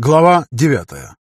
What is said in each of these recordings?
Глава девятая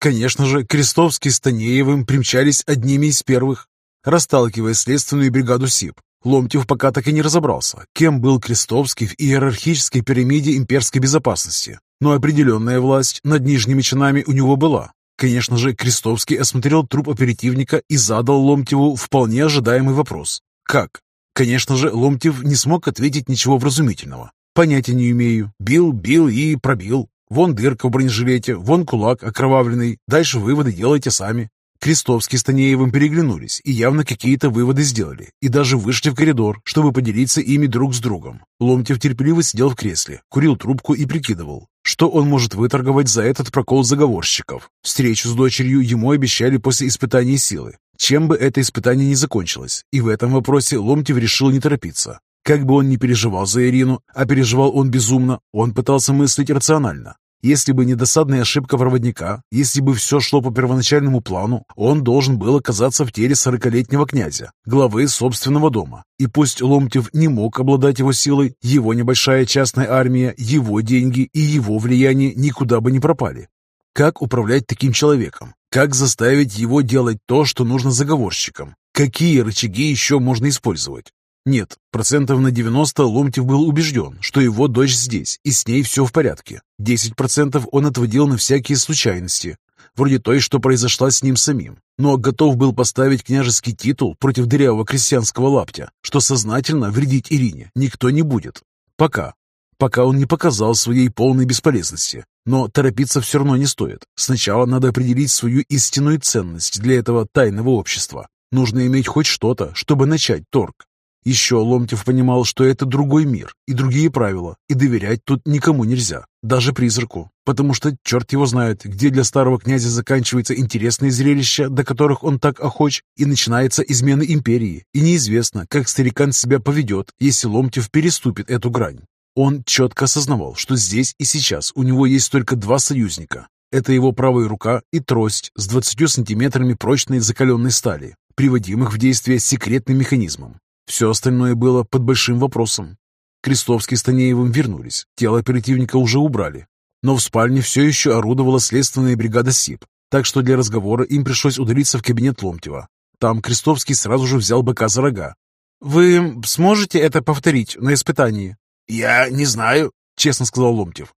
Конечно же, Крестовский с Танеевым примчались одними из первых, расталкивая следственную бригаду СИП. Ломтев пока так и не разобрался, кем был Крестовский в иерархической пирамиде имперской безопасности, но определенная власть над нижними чинами у него была. Конечно же, Крестовский осмотрел труп оперативника и задал Ломтеву вполне ожидаемый вопрос. Как? Конечно же, Ломтев не смог ответить ничего вразумительного. Понятия не имею. Бил, бил и пробил. Вон дырка в бронежилете, вон кулак окровавленный. Дальше выводы делайте сами. Крестовский с Танеевым переглянулись и явно какие-то выводы сделали, и даже вышли в коридор, чтобы поделиться ими друг с другом. Ломтев терпеливо сидел в кресле, курил трубку и прикидывал, что он может выторговать за этот прокол заговорщиков. Встречу с дочерью ему обещали после испытания силы, чем бы это испытание ни закончилось, и в этом вопросе Ломтев решил не торопиться. Как бы он ни переживал за Ирину, а переживал он безумно, он пытался мыслить рационально. Если бы не досадная ошибка проводника, если бы все шло по первоначальному плану, он должен был оказаться в теле сорокалетнего князя, главы собственного дома. И пусть Ломтев не мог обладать его силой, его небольшая частная армия, его деньги и его влияние никуда бы не пропали. Как управлять таким человеком? Как заставить его делать то, что нужно заговорщикам? Какие рычаги еще можно использовать? Нет, процентов на 90 Ломтев был убежден, что его дочь здесь, и с ней все в порядке. 10% он отводил на всякие случайности, вроде той, что произошла с ним самим. Но готов был поставить княжеский титул против дырявого крестьянского лаптя, что сознательно вредить Ирине никто не будет. Пока. Пока он не показал своей полной бесполезности. Но торопиться все равно не стоит. Сначала надо определить свою истинную ценность для этого тайного общества. Нужно иметь хоть что-то, чтобы начать торг. Еще Ломтев понимал, что это другой мир и другие правила, и доверять тут никому нельзя, даже призраку, потому что черт его знает, где для старого князя заканчивается интересные зрелища, до которых он так охоч, и начинается измена империи, и неизвестно, как старикан себя поведет, если Ломтев переступит эту грань. Он четко осознавал, что здесь и сейчас у него есть только два союзника. Это его правая рука и трость с 20 сантиметрами прочной закаленной стали, приводимых в действие секретным механизмом. Все остальное было под большим вопросом. Крестовский с Танеевым вернулись, тело оперативника уже убрали. Но в спальне все еще орудовала следственная бригада СИП, так что для разговора им пришлось удалиться в кабинет Ломтева. Там Крестовский сразу же взял быка за рога. «Вы сможете это повторить на испытании?» «Я не знаю», — честно сказал Ломтев.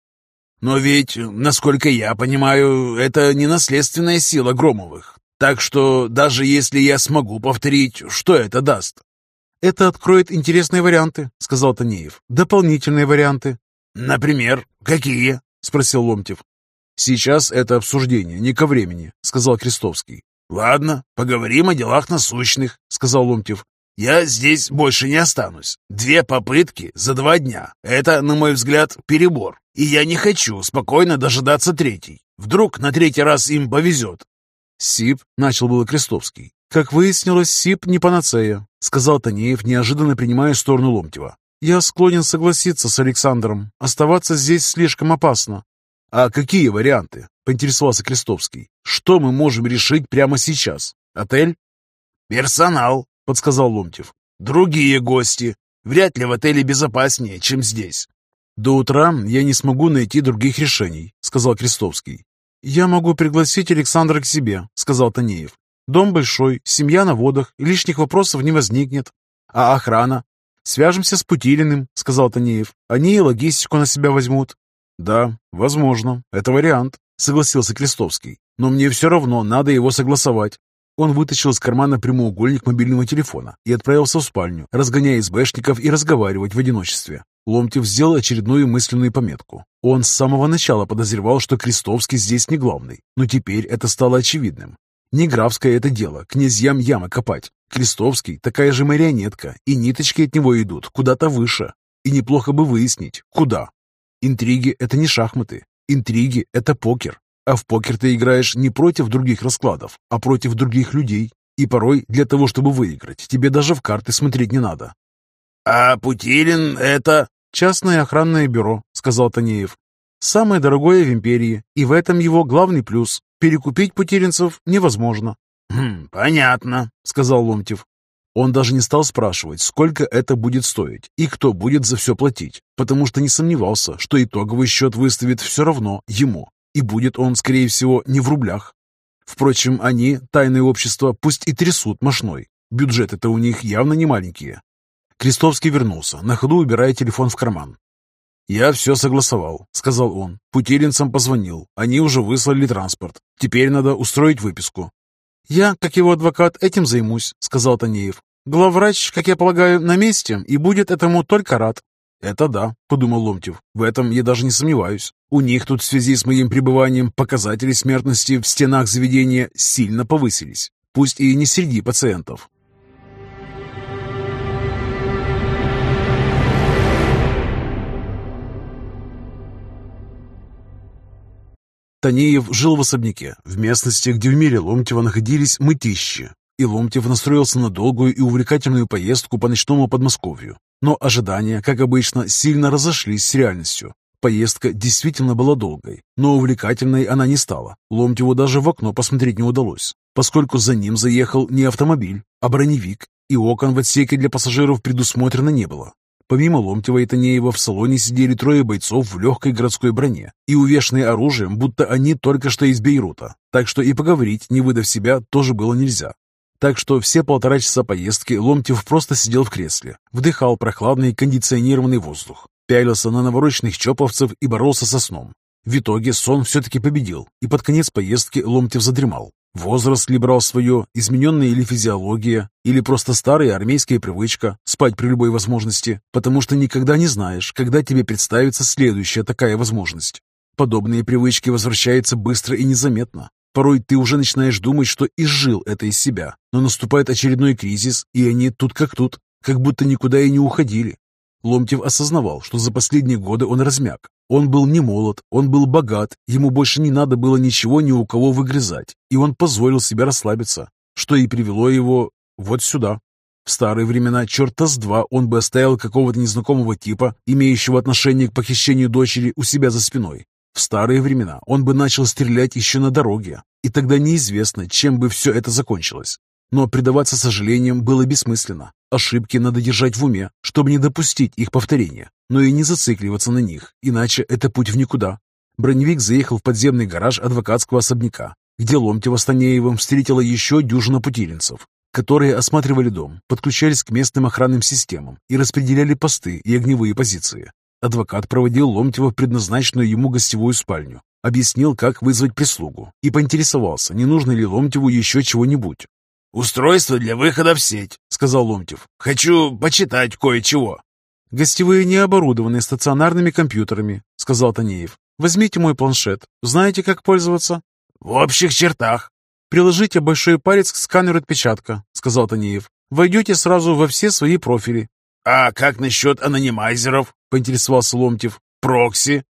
«Но ведь, насколько я понимаю, это не наследственная сила Громовых. Так что даже если я смогу повторить, что это даст?» «Это откроет интересные варианты», — сказал Танеев. «Дополнительные варианты». «Например, какие?» — спросил Ломтев. «Сейчас это обсуждение, не ко времени», — сказал Крестовский. «Ладно, поговорим о делах насущных», — сказал Ломтев. «Я здесь больше не останусь. Две попытки за два дня. Это, на мой взгляд, перебор. И я не хочу спокойно дожидаться третий. Вдруг на третий раз им повезет». «Сип», — начал было Крестовский. «Как выяснилось, СИП не панацея», — сказал Танеев, неожиданно принимая сторону Ломтева. «Я склонен согласиться с Александром. Оставаться здесь слишком опасно». «А какие варианты?» — поинтересовался Крестовский. «Что мы можем решить прямо сейчас? Отель?» «Персонал», — подсказал Ломтев. «Другие гости. Вряд ли в отеле безопаснее, чем здесь». «До утра я не смогу найти других решений», — сказал Крестовский. «Я могу пригласить Александра к себе», — сказал Танеев. Дом большой, семья на водах, лишних вопросов не возникнет. А охрана? Свяжемся с Путилиным, сказал Танеев. Они и логистику на себя возьмут. Да, возможно, это вариант, согласился Крестовский. Но мне все равно надо его согласовать. Он вытащил из кармана прямоугольник мобильного телефона и отправился в спальню, разгоняя избэшников и разговаривать в одиночестве. Ломтев сделал очередную мысленную пометку. Он с самого начала подозревал, что Крестовский здесь не главный, но теперь это стало очевидным. Не графское это дело, князьям ямы копать. Крестовский такая же марионетка, и ниточки от него идут куда-то выше. И неплохо бы выяснить, куда. Интриги — это не шахматы. Интриги — это покер. А в покер ты играешь не против других раскладов, а против других людей. И порой для того, чтобы выиграть, тебе даже в карты смотреть не надо. «А Путилин — это...» «Частное охранное бюро», — сказал Танеев. «Самое дорогое в империи, и в этом его главный плюс. Перекупить потерянцев невозможно. «Хм, понятно», — сказал Ломтев. Он даже не стал спрашивать, сколько это будет стоить и кто будет за все платить, потому что не сомневался, что итоговый счет выставит все равно ему, и будет он, скорее всего, не в рублях. Впрочем, они, тайное общество, пусть и трясут мошной. Бюджеты-то у них явно не маленькие. Крестовский вернулся, на ходу убирая телефон в карман. «Я все согласовал», — сказал он. Путилинцам позвонил. Они уже выслали транспорт. Теперь надо устроить выписку. «Я, как его адвокат, этим займусь», — сказал Танеев. «Главврач, как я полагаю, на месте и будет этому только рад». «Это да», — подумал Ломтев. «В этом я даже не сомневаюсь. У них тут в связи с моим пребыванием показатели смертности в стенах заведения сильно повысились. Пусть и не среди пациентов, Танеев жил в особняке, в местности, где в мире Ломтева находились мытищи, и Ломтев настроился на долгую и увлекательную поездку по ночному Подмосковью. Но ожидания, как обычно, сильно разошлись с реальностью. Поездка действительно была долгой, но увлекательной она не стала. Ломтеву даже в окно посмотреть не удалось, поскольку за ним заехал не автомобиль, а броневик, и окон в отсеке для пассажиров предусмотрено не было. Помимо Ломтева и Танеева в салоне сидели трое бойцов в легкой городской броне и увешанные оружием, будто они только что из Бейрута. Так что и поговорить, не выдав себя, тоже было нельзя. Так что все полтора часа поездки Ломтев просто сидел в кресле, вдыхал прохладный кондиционированный воздух, пялился на навороченных чоповцев и боролся со сном. В итоге сон все-таки победил, и под конец поездки Ломтев задремал. Возраст ли брал свое, измененная или физиология, или просто старая армейская привычка спать при любой возможности, потому что никогда не знаешь, когда тебе представится следующая такая возможность. Подобные привычки возвращаются быстро и незаметно. Порой ты уже начинаешь думать, что изжил это из себя, но наступает очередной кризис, и они тут как тут, как будто никуда и не уходили. Ломтев осознавал, что за последние годы он размяк, он был не молод, он был богат, ему больше не надо было ничего ни у кого выгрызать, и он позволил себе расслабиться, что и привело его вот сюда. В старые времена, черта с два, он бы оставил какого-то незнакомого типа, имеющего отношение к похищению дочери, у себя за спиной. В старые времена он бы начал стрелять еще на дороге, и тогда неизвестно, чем бы все это закончилось. Но предаваться сожалениям было бессмысленно. Ошибки надо держать в уме, чтобы не допустить их повторения, но и не зацикливаться на них, иначе это путь в никуда. Броневик заехал в подземный гараж адвокатского особняка, где Ломтева с Танеевым встретила еще дюжина путилинцев, которые осматривали дом, подключались к местным охранным системам и распределяли посты и огневые позиции. Адвокат проводил Ломтева в предназначенную ему гостевую спальню, объяснил, как вызвать прислугу и поинтересовался, не нужно ли Ломтеву еще чего-нибудь. «Устройство для выхода в сеть», — сказал Ломтев. «Хочу почитать кое-чего». «Гостевые не оборудованы стационарными компьютерами», — сказал Танеев. «Возьмите мой планшет. Знаете, как пользоваться?» «В общих чертах». «Приложите большой палец к сканеру отпечатка», — сказал Танеев. «Войдете сразу во все свои профили». «А как насчет анонимайзеров?» — поинтересовался Ломтев. «Прокси?»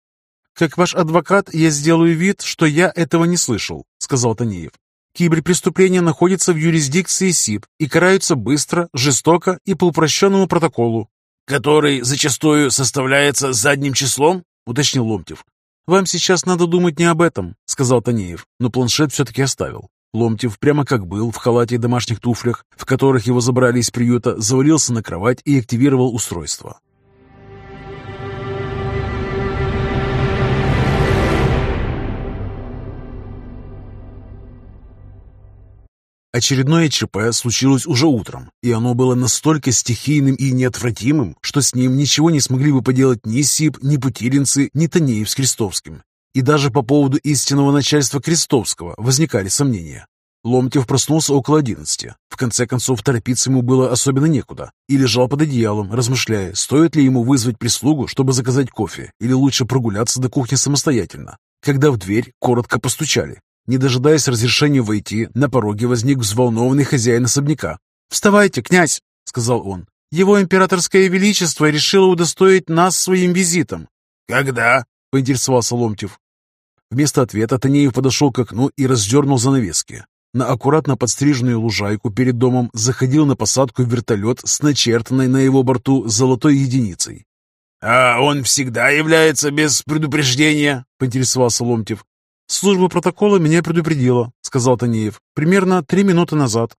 «Как ваш адвокат, я сделаю вид, что я этого не слышал», — сказал Танеев. Киберпреступления находятся в юрисдикции СИП и караются быстро, жестоко и по упрощенному протоколу. «Который зачастую составляется задним числом?» — уточнил Ломтев. «Вам сейчас надо думать не об этом», — сказал Танеев, но планшет все-таки оставил. Ломтев, прямо как был, в халате и домашних туфлях, в которых его забрали из приюта, завалился на кровать и активировал устройство. Очередное ЧП случилось уже утром, и оно было настолько стихийным и неотвратимым, что с ним ничего не смогли бы поделать ни СИП, ни Путилинцы, ни Танеев с Крестовским. И даже по поводу истинного начальства Крестовского возникали сомнения. Ломтев проснулся около одиннадцати. В конце концов, торопиться ему было особенно некуда. И лежал под одеялом, размышляя, стоит ли ему вызвать прислугу, чтобы заказать кофе, или лучше прогуляться до кухни самостоятельно. Когда в дверь коротко постучали. Не дожидаясь разрешения войти, на пороге возник взволнованный хозяин особняка. «Вставайте, князь!» — сказал он. «Его императорское величество решило удостоить нас своим визитом». «Когда?» — поинтересовался Ломтев. Вместо ответа Танеев подошел к окну и раздернул занавески. На аккуратно подстриженную лужайку перед домом заходил на посадку вертолет с начертанной на его борту золотой единицей. «А он всегда является без предупреждения?» — поинтересовался Ломтев. «Служба протокола меня предупредила», — сказал Танеев. «Примерно три минуты назад».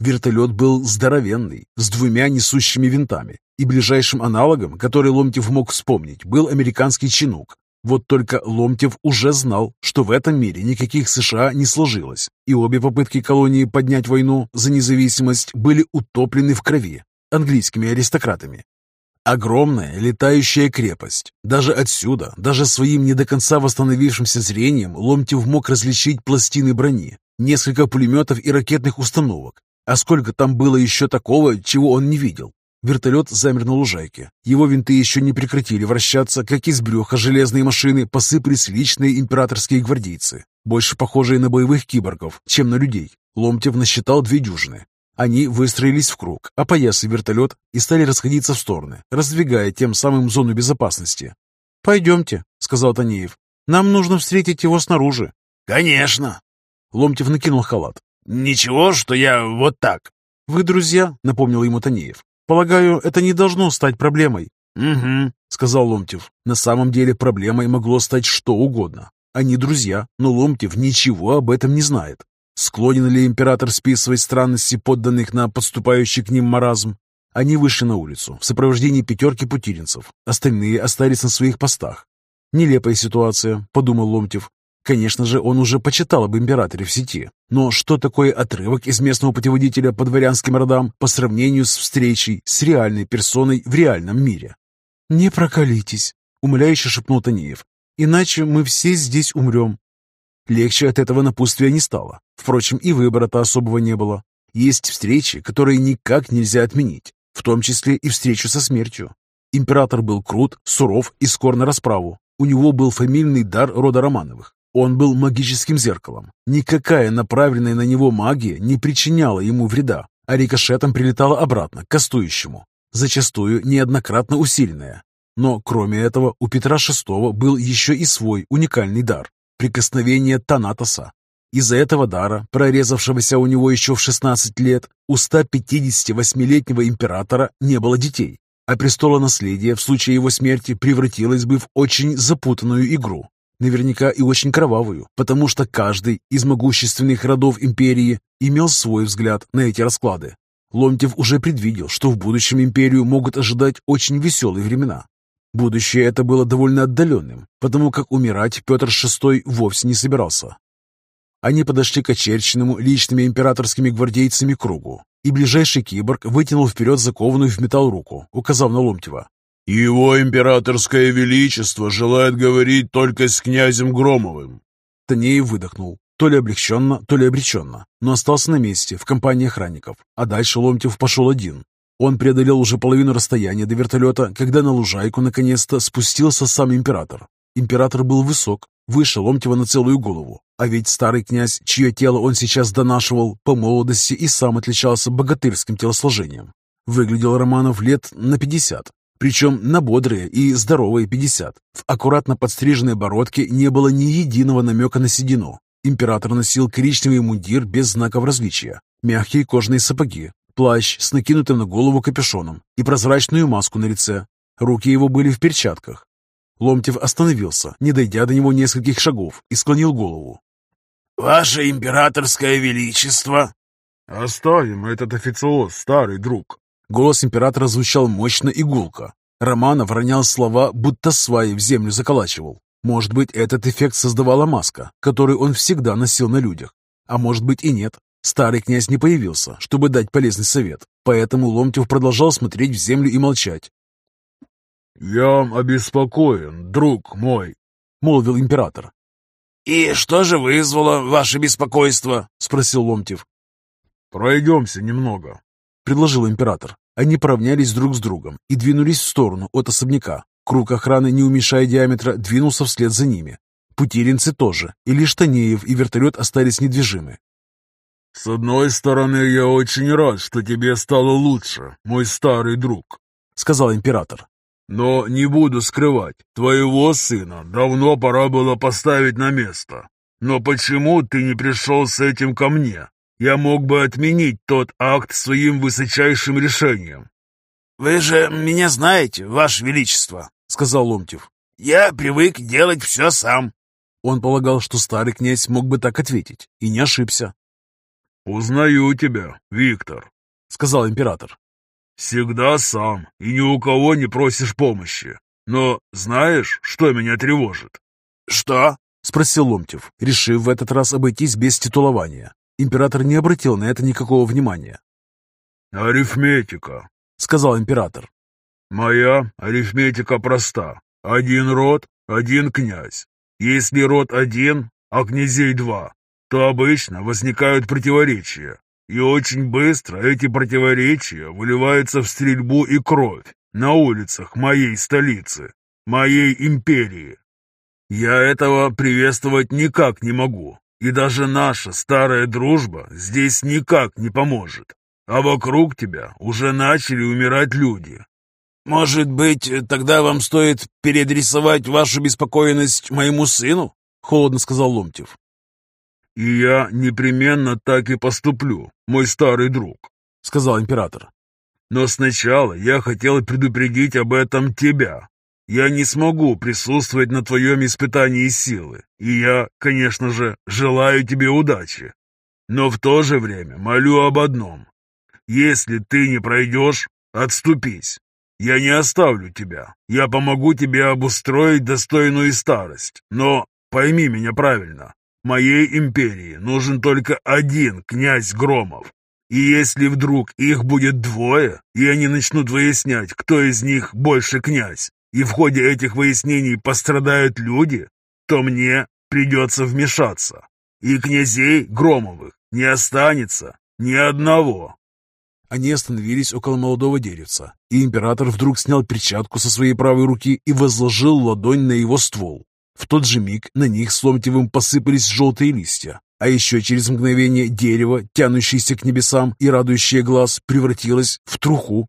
Вертолет был здоровенный, с двумя несущими винтами, и ближайшим аналогом, который Ломтев мог вспомнить, был американский «Чинук». Вот только Ломтев уже знал, что в этом мире никаких США не сложилось, и обе попытки колонии поднять войну за независимость были утоплены в крови английскими аристократами. Огромная летающая крепость. Даже отсюда, даже своим не до конца восстановившимся зрением, Ломтев мог различить пластины брони, несколько пулеметов и ракетных установок. А сколько там было еще такого, чего он не видел? Вертолет замер на лужайке. Его винты еще не прекратили вращаться, как из брюха железной машины посыпались личные императорские гвардейцы, больше похожие на боевых киборгов, чем на людей. Ломтев насчитал две дюжины. Они выстроились в круг, опоясали вертолет и стали расходиться в стороны, раздвигая тем самым зону безопасности. «Пойдемте», — сказал Танеев. «Нам нужно встретить его снаружи». «Конечно». Ломтев накинул халат. «Ничего, что я вот так». «Вы друзья», — напомнил ему Танеев. «Полагаю, это не должно стать проблемой». «Угу», — сказал Ломтев. На самом деле проблемой могло стать что угодно. Они друзья, но Ломтев ничего об этом не знает. Склонен ли император списывать странности подданных на подступающий к ним маразм? Они вышли на улицу в сопровождении пятерки путилинцев. Остальные остались на своих постах. Нелепая ситуация, подумал Ломтев. Конечно же, он уже почитал об императоре в сети. Но что такое отрывок из местного путеводителя по дворянским родам по сравнению с встречей с реальной персоной в реальном мире? «Не прокалитесь», — умоляюще шепнул Танеев. «Иначе мы все здесь умрем. Легче от этого напутствия не стало. Впрочем, и выбора-то особого не было. Есть встречи, которые никак нельзя отменить, в том числе и встречу со смертью. Император был крут, суров и скор на расправу. У него был фамильный дар рода Романовых. Он был магическим зеркалом. Никакая направленная на него магия не причиняла ему вреда, а рикошетом прилетала обратно, к кастующему, зачастую неоднократно усиленная. Но кроме этого у Петра VI был еще и свой уникальный дар прикосновение Танатоса. Из-за этого дара, прорезавшегося у него еще в 16 лет, у 158-летнего императора не было детей, а престолонаследие в случае его смерти превратилось бы в очень запутанную игру, наверняка и очень кровавую, потому что каждый из могущественных родов империи имел свой взгляд на эти расклады. Ломтев уже предвидел, что в будущем империю могут ожидать очень веселые времена, Будущее это было довольно отдаленным, потому как умирать Петр VI вовсе не собирался. Они подошли к очерченному личными императорскими гвардейцами кругу, и ближайший киборг вытянул вперед закованную в металл руку, указав на Ломтева. «Его императорское величество желает говорить только с князем Громовым». Танеев выдохнул, то ли облегченно, то ли обреченно, но остался на месте в компании охранников, а дальше Ломтев пошел один, он преодолел уже половину расстояния до вертолета, когда на лужайку наконец-то спустился сам император. Император был высок, выше Ломтева на целую голову. А ведь старый князь, чье тело он сейчас донашивал, по молодости и сам отличался богатырским телосложением. Выглядел Романов лет на 50, причем на бодрые и здоровые 50. В аккуратно подстриженной бородке не было ни единого намека на седину. Император носил коричневый мундир без знаков различия, мягкие кожаные сапоги, плащ с накинутым на голову капюшоном и прозрачную маску на лице. Руки его были в перчатках. Ломтев остановился, не дойдя до него нескольких шагов, и склонил голову. «Ваше императорское величество!» «Оставим этот официоз, старый друг!» Голос императора звучал мощно и гулко. Романов ронял слова, будто сваи в землю заколачивал. Может быть, этот эффект создавала маска, которую он всегда носил на людях. А может быть и нет. Старый князь не появился, чтобы дать полезный совет, поэтому Ломтев продолжал смотреть в землю и молчать. «Я обеспокоен, друг мой», — молвил император. «И что же вызвало ваше беспокойство?» — спросил Ломтев. «Пройдемся немного», — предложил император. Они поравнялись друг с другом и двинулись в сторону от особняка. Круг охраны, не уменьшая диаметра, двинулся вслед за ними. Путилинцы тоже, и лишь Танеев и вертолет остались недвижимы. «С одной стороны, я очень рад, что тебе стало лучше, мой старый друг», — сказал император. «Но не буду скрывать, твоего сына давно пора было поставить на место. Но почему ты не пришел с этим ко мне? Я мог бы отменить тот акт своим высочайшим решением». «Вы же меня знаете, Ваше Величество», — сказал Ломтев. «Я привык делать все сам». Он полагал, что старый князь мог бы так ответить, и не ошибся. «Узнаю тебя, Виктор», — сказал император. «Всегда сам и ни у кого не просишь помощи. Но знаешь, что меня тревожит?» «Что?» — спросил Ломтев, решив в этот раз обойтись без титулования. Император не обратил на это никакого внимания. «Арифметика», — сказал император. «Моя арифметика проста. Один род, один князь. Если род один, а князей два, то обычно возникают противоречия. И очень быстро эти противоречия выливаются в стрельбу и кровь на улицах моей столицы, моей империи. Я этого приветствовать никак не могу, и даже наша старая дружба здесь никак не поможет. А вокруг тебя уже начали умирать люди. Может быть, тогда вам стоит переадресовать вашу беспокоенность моему сыну? Холодно сказал Ломтев. «И я непременно так и поступлю, мой старый друг», — сказал император. «Но сначала я хотел предупредить об этом тебя. Я не смогу присутствовать на твоем испытании силы, и я, конечно же, желаю тебе удачи. Но в то же время молю об одном. Если ты не пройдешь, отступись. Я не оставлю тебя. Я помогу тебе обустроить достойную старость. Но пойми меня правильно. Моей империи нужен только один князь Громов. И если вдруг их будет двое, и они начнут выяснять, кто из них больше князь, и в ходе этих выяснений пострадают люди, то мне придется вмешаться. И князей Громовых не останется ни одного. Они остановились около молодого деревца, и император вдруг снял перчатку со своей правой руки и возложил ладонь на его ствол. В тот же миг на них с Ломтевым посыпались желтые листья, а еще через мгновение дерево, тянущееся к небесам и радующее глаз, превратилось в труху.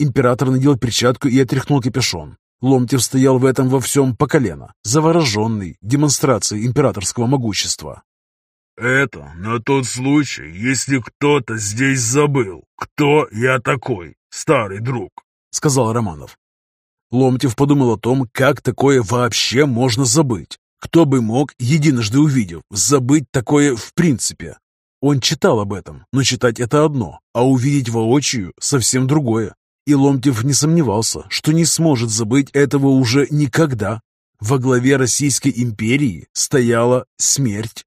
Император надел перчатку и отряхнул капюшон. Ломтев стоял в этом во всем по колено, завороженный демонстрацией императорского могущества. «Это на тот случай, если кто-то здесь забыл, кто я такой, старый друг», — сказал Романов. Ломтев подумал о том, как такое вообще можно забыть. Кто бы мог, единожды увидев, забыть такое в принципе? Он читал об этом, но читать это одно, а увидеть воочию совсем другое. И Ломтев не сомневался, что не сможет забыть этого уже никогда. Во главе Российской империи стояла смерть.